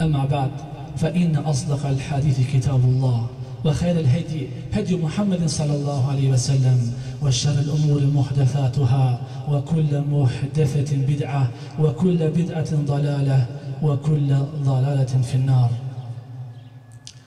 أما بعد فإن أصدق الحديث كتاب الله وخير الهدي هدي محمد صلى الله عليه وسلم وشر الأمور محدثاتها وكل محدثة بدعة وكل بدعة ضلالة وكل ضلالة في النار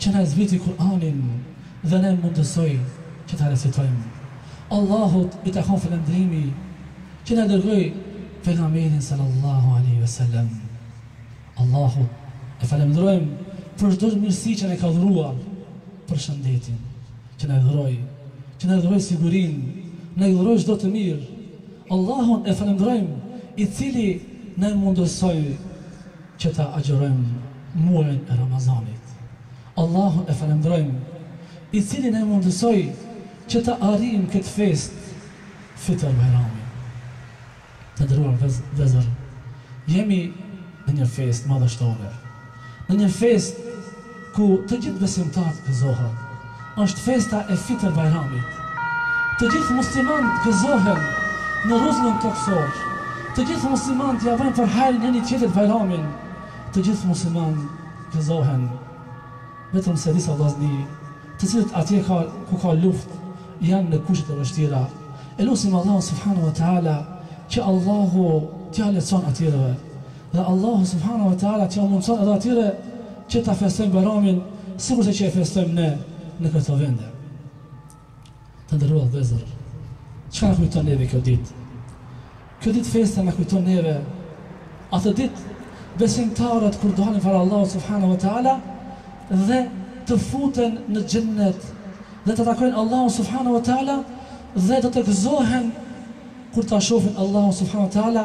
që na e zbriti Kur'anin dhe na e mundësoi që ta recitojmë. Allahut i takon falëndrimi që na dërgoi Pejgamberin sallallahu alejhi ve sellem. Allahun e falënderojmë për çdo mirësi që na ka dhuruar, për shëndetin që na e dhuroi, që na dhuroi sigurinë, na dhuroi çdo të mirë. Allahun e falënderojmë i cili na e mundësoi që ta agjërojmë muajin e Ramazanit, Allahun e falënderojmë, i cili na e mundësoi që ta arrijmë këtë festë Fitër Bajrami. Të nderuar vëllezër, jemi në një festë madhështore, në një festë, ku të gjithë besimtarët gëzohen. Është festa e Fitër Bajramit. Të gjithë muslimanët gëzohen në rruzullin tokësor. Të gjithë muslimanët ia bëjnë për hajër njëri-tjetrit Bajramin. Të gjithë muslimanët gëzohen. Vetëm se disa vllazni, të cilët atje ka, ku ka luftë, janë në kushte të vështira. E lusim Allahun subhanahu wa ta'ala që Allahu t'ia lehtëson atyreve. Dhe Allahu subhanahu wa ta'ala t'ia mundëson edhe atyre që ta festojnë Bajramin sikurse që e festojmë ne në këto vende. Të nderuar vëllezër, çka na kujton neve kjo ditë? Kjo ditë feste na kujton neve atë ditë besimtarët kur dalin para Allahut subhanahu wa ta'ala dhe të futen në xhennet dhe ta takojnë Allahun subhanahu wa ta'ala dhe do të gëzohen kur ta shofin Allahun subhanahu wa ta'ala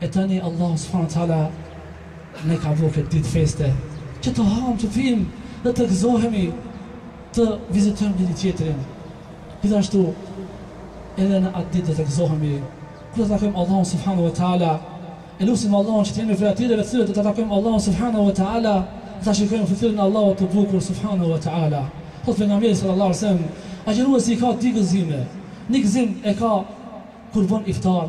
E tani Allahu subhanu wa taala na e ka bo këtë ditë feste që të hamë, të pimë dhe të gëzohemi, të vizitojmë njëri tjetrin. Gjithashtu edhe në atë ditë do të gëzohemi kur do ta takojmë Allahun subhanu wa taala. E lusim Allahun që të jemi prej atyre të cilët do ta takojmë Allahun subhanu wa taala, do ta shikojmë fytyrën e Allahut të bukur subhanu wa taala. Thotë pejgamberi sallallahu alaihi wasallam, agjëruesi ka dy gëzime, një gëzim e ka kur bën iftar,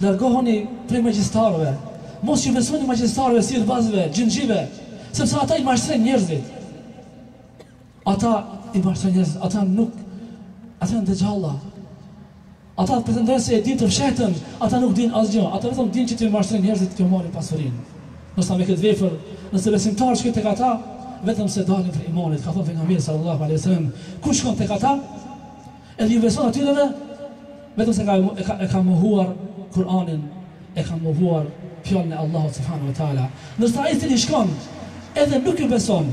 Largohuni prej magjistarëve, mos ju besoni magjistarëve, sihirbazëve, xhinxhive, sepse ata i mashtrojnë njerëzit. Ata i mashtrojnë njerëzit, ata nuk ata janë dexhalla. Ata pretendojnë se e dinë të fshehtën, ata nuk dinë asgjë, ata vetëm dinë që t'i mashtrojnë njerëzit t'ia marrin pasurinë. Ndoshta me këtë vepër, nëse besimtari shkon tek ata, vetëm se dalin prej imanit, ka thon pejgamberi sallallahu alejhi ve sellem, kush shkon tek ata, Edhe ju beson atyreve vetëm se e ka mohuar Kur'anin, e ka mohuar Fjalën e Allahut subhanehu ve teala. Ndërsa ai i cili shkon edhe nuk ju beson,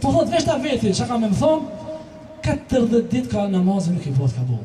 po thotë veç ta veti çka ka me më thonë, katërdhjetë ditë namazi nuk i bëhet kabul.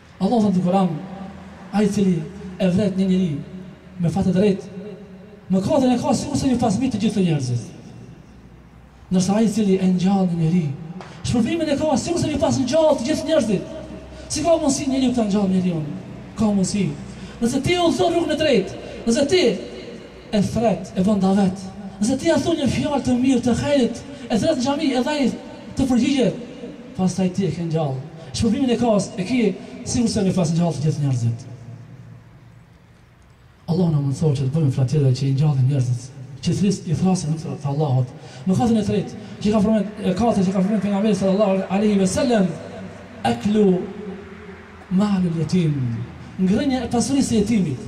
Allahu në Kur'an, Ai i cili e vret një njeri me pa të drejtë, mëkatin e ka sikurse me pas mbyt të gjithë njerëzit. Ndërsa ai i cili e ngjall një njeri, shpërblimin e ka sikurse me pas ngjall të gjithë njerëzit. Si ka mundësi njeriu ta ngjall njeriun? Ka mundësi. Nëse ti udhëzon në rrugën e drejtë, nëse ti e thret e bën davet nëse ti ja thu një fjalë të mirë të hajrit e thret në xhami edhe ai të përgjigjet pastaj ti e ke ngjall shpërblimin e ka e ke sikur se me pas ngjall të gjithë njerëzit Allahu na mundësoftë që të bëhemi prej atyre që i ngjallin njerëzit që thris i thrasin rrugës të Allahut mëkatin e tretë që ka përmend e katërt që ka përmend pejgamberi sallallahu alejhi ve sellem eklu malil jetim ngrënia e pasurisë së jetimit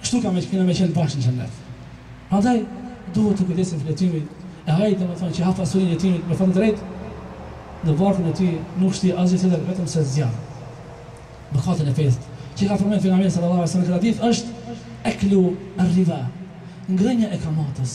Kështu ka me kena me qenë bashkë në xhennet. Andaj duhet të kujdesemi për jetimin, e ai domethënë që ha pasurinë e jetimit me pa të drejtë, në barkun e tij nuk shti asgjë tjetër vetëm se zjarr. Mëkatin e pestë, që ka përmend pejgamberi sallallahu alaihi wasallam në këtë hadith është eklu ar-riba, ngrënia e kamatës.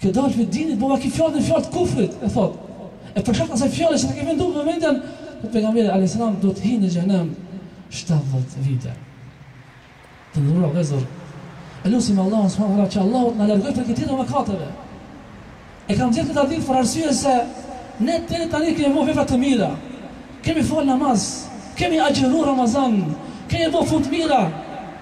Ke dalë prej dinit, po ma ki fjalë dhe fjalë të kufrit, e thotë. E për shkak të asaj fjale që s'e ke menduar me mendjen, thotë pejgamberi alayhis salam do të hyjë në xhenem 70 vite. Të nderuar vëllezër, e lutim Allahun subhanahu wa taala që Allahu të na largojë prej këtyre mëkateve. E kam zgjedh këtë hadith për arsye se ne deri tani kemi bërë vepra të mira. Kemi fal namaz, kemi agjëruar Ramazan, kemi bërë punë të mira,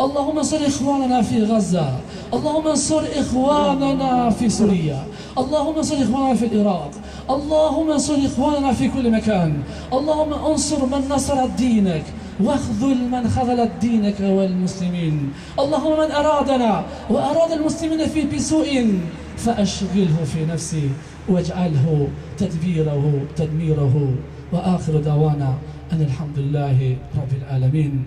اللهم انصر اخواننا في غزه اللهم انصر اخواننا في سوريا اللهم انصر اخواننا في العراق اللهم انصر اخواننا في كل مكان اللهم انصر من نصر دينك واخذل من خذلت دينك والمسلمين اللهم من أرادنا وأراد المسلمين في بسوء فأشغله في نفسي واجعله تدبيره تدميره وآخر دعوانا أن الحمد لله رب العالمين